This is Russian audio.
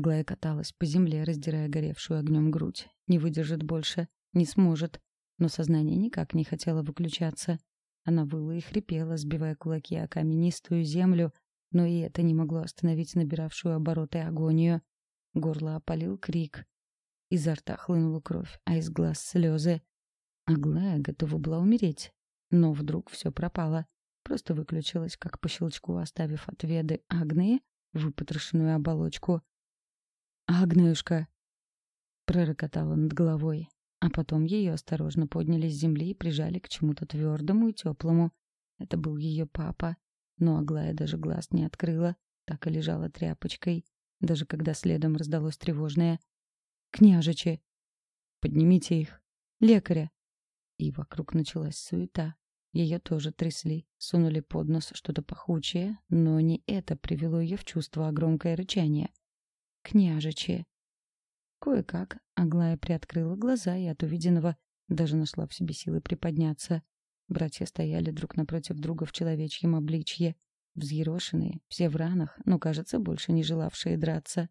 Аглая каталась по земле, раздирая горевшую огнем грудь. Не выдержит больше, не сможет. Но сознание никак не хотело выключаться. Она выла и хрипела, сбивая кулаки о каменистую землю, но и это не могло остановить набиравшую обороты агонию. Горло опалил крик. Изо рта хлынула кровь, а из глаз слезы. Аглая готова была умереть. Но вдруг все пропало. Просто выключилась, как по щелчку, оставив от веды Агнии выпотрошенную оболочку. «Агнюшка!» пророкотала над головой, а потом ее осторожно подняли с земли и прижали к чему-то твердому и теплому. Это был ее папа, но Аглая даже глаз не открыла, так и лежала тряпочкой, даже когда следом раздалось тревожное «Княжичи!» «Поднимите их! Лекаря!» И вокруг началась суета. Ее тоже трясли, сунули под нос что-то пахучее, но не это привело ее в чувство, а громкое рычание. «Княжичи!» Кое-как Аглая приоткрыла глаза и от увиденного даже нашла в себе силы приподняться. Братья стояли друг напротив друга в человечьем обличье, взъерошенные, все в ранах, но, кажется, больше не желавшие драться.